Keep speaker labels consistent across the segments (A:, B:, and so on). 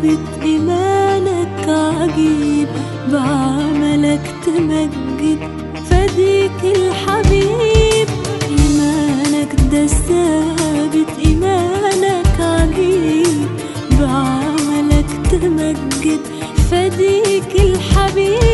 A: ثابت إيمانك عجيب بعملك تمجد فديك الحبيب. إيمانك ده ثابت إيمانك عجيب بعملك تمجد فديك الحبيب.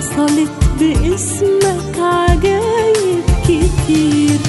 A: حصلت باسمك عجايب كتير.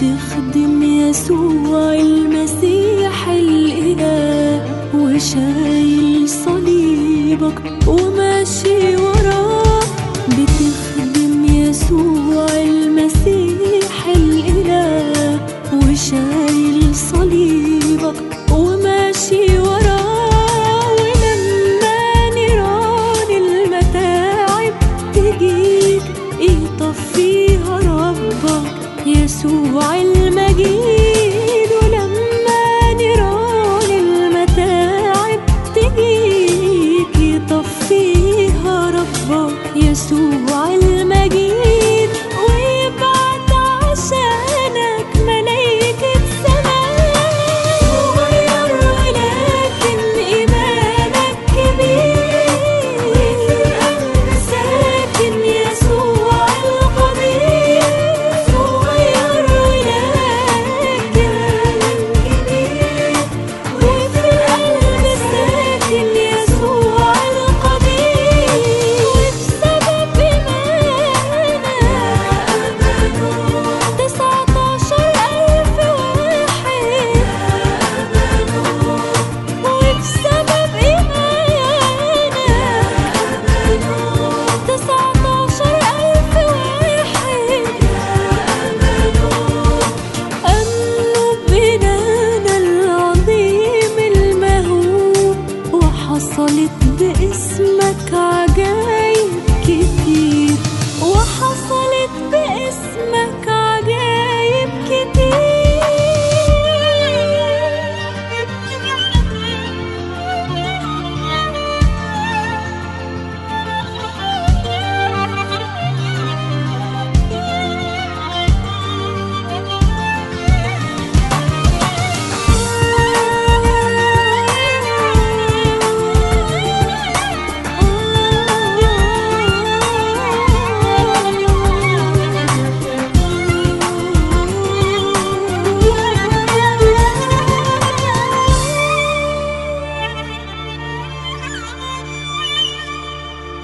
A: تخدم يسوع المسيح الإله وشايل صليبك وما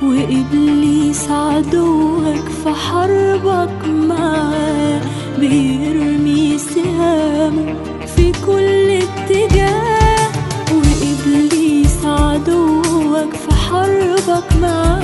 A: وإبليس عدوك في حربك معاه بيرمي سهامه في كل اتجاه. وإبليس عدوك في حربك معاه